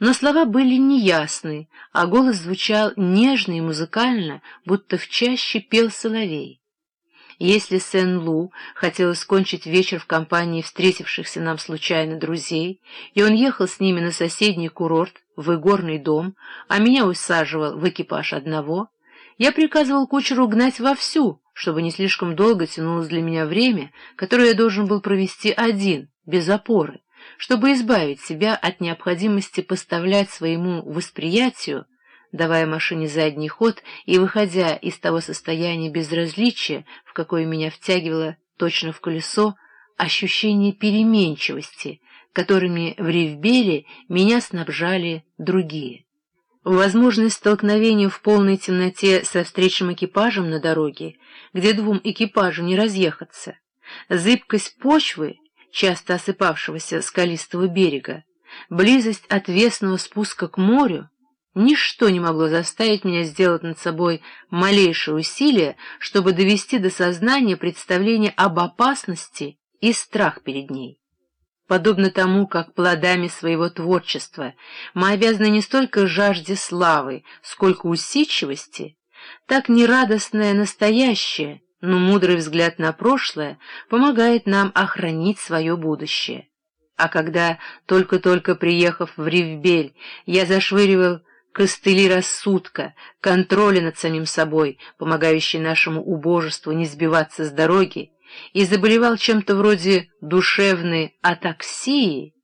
Но слова были неясны, а голос звучал нежно и музыкально, будто в чаще пел соловей. Если Сен-Лу хотел скончить вечер в компании встретившихся нам случайно друзей, и он ехал с ними на соседний курорт, в игорный дом, а меня усаживал в экипаж одного, я приказывал кучеру гнать вовсю, чтобы не слишком долго тянулось для меня время, которое я должен был провести один, без опоры, чтобы избавить себя от необходимости поставлять своему восприятию давая машине задний ход и выходя из того состояния безразличия, в какое меня втягивало точно в колесо, ощущение переменчивости, которыми в Ривбеле меня снабжали другие. Возможность столкновения в полной темноте со встречным экипажем на дороге, где двум экипажам не разъехаться, зыбкость почвы, часто осыпавшегося скалистого берега, близость отвесного спуска к морю, Ничто не могло заставить меня сделать над собой малейшее усилие, чтобы довести до сознания представление об опасности и страх перед ней. Подобно тому, как плодами своего творчества мы обязаны не столько жажде славы, сколько усидчивости, так нерадостное настоящее, но мудрый взгляд на прошлое помогает нам охранить свое будущее. А когда, только-только приехав в Ривбель, я зашвыривал костыли рассудка, контроля над самим собой, помогающий нашему убожеству не сбиваться с дороги, и заболевал чем-то вроде душевной атаксии,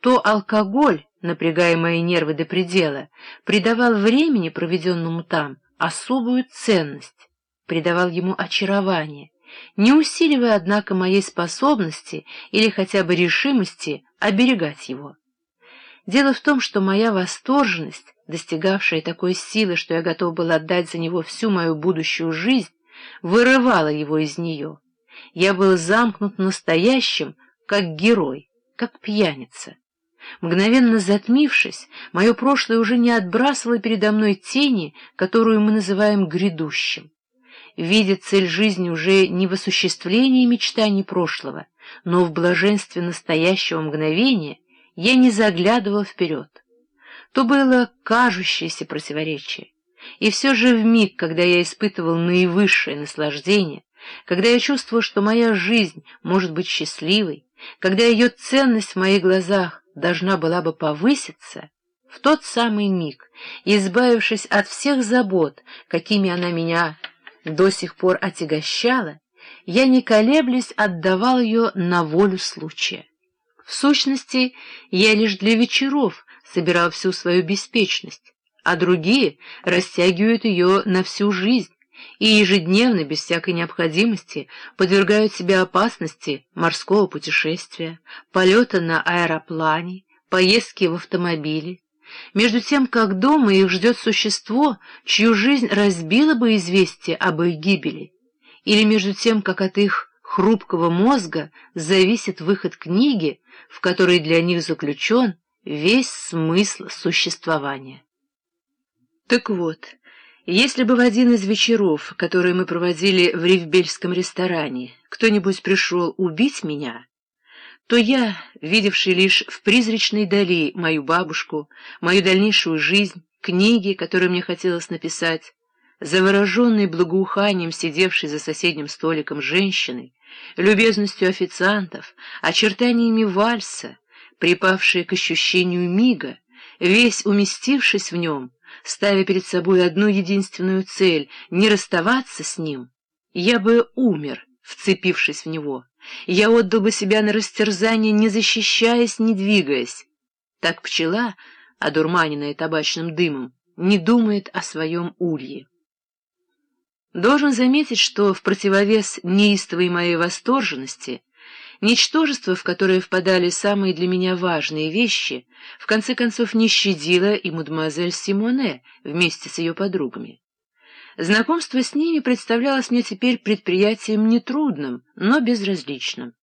то алкоголь, напрягая мои нервы до предела, придавал времени, проведенному там, особую ценность, придавал ему очарование, не усиливая, однако, моей способности или хотя бы решимости оберегать его. Дело в том, что моя восторженность достигавшая такой силы, что я готов был отдать за него всю мою будущую жизнь, вырывала его из нее. Я был замкнут настоящим, как герой, как пьяница. Мгновенно затмившись, мое прошлое уже не отбрасывало передо мной тени, которую мы называем грядущим. Видя цель жизни уже не в осуществлении мечтаний прошлого, но в блаженстве настоящего мгновения, я не заглядывал вперед то было кажущееся противоречие. И все же в миг, когда я испытывал наивысшее наслаждение, когда я чувствовал, что моя жизнь может быть счастливой, когда ее ценность в моих глазах должна была бы повыситься, в тот самый миг, избавившись от всех забот, какими она меня до сих пор отягощала, я, не колеблясь, отдавал ее на волю случая. В сущности, я лишь для вечеров собирал всю свою беспечность, а другие растягивают ее на всю жизнь и ежедневно, без всякой необходимости, подвергают себя опасности морского путешествия, полета на аэроплане, поездки в автомобиле, между тем, как дома их ждет существо, чью жизнь разбило бы известие об их гибели, или между тем, как от их хрупкого мозга зависит выход книги, в которой для них заключен весь смысл существования. Так вот, если бы в один из вечеров, которые мы проводили в Ривбельском ресторане, кто-нибудь пришел убить меня, то я, видевший лишь в призрачной дали мою бабушку, мою дальнейшую жизнь, книги, которые мне хотелось написать, завороженный благоуханием сидевшей за соседним столиком женщины, любезностью официантов, очертаниями вальса, припавшие к ощущению мига, весь уместившись в нем, ставя перед собой одну единственную цель — не расставаться с ним, я бы умер, вцепившись в него. Я отдал бы себя на растерзание, не защищаясь, не двигаясь. Так пчела, одурманенная табачным дымом, не думает о своем улье. Должен заметить, что в противовес неистовой моей восторженности Ничтожество, в которое впадали самые для меня важные вещи, в конце концов не щадило и мадемуазель Симоне вместе с ее подругами. Знакомство с ними представлялось мне теперь предприятием нетрудным, но безразличным.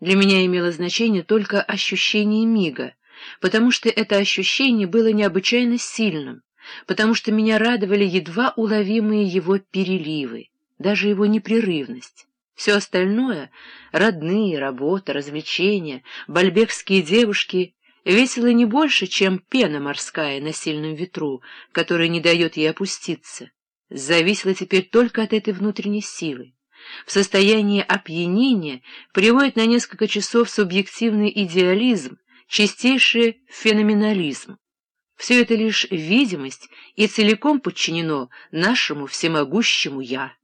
Для меня имело значение только ощущение мига, потому что это ощущение было необычайно сильным, потому что меня радовали едва уловимые его переливы, даже его непрерывность. Все остальное — родные, работа, развлечения, бальбекские девушки весело не больше, чем пена морская на сильном ветру, которая не дает ей опуститься. Зависела теперь только от этой внутренней силы. В состоянии опьянения приводит на несколько часов субъективный идеализм, чистейший феноменализм. Все это лишь видимость и целиком подчинено нашему всемогущему «я».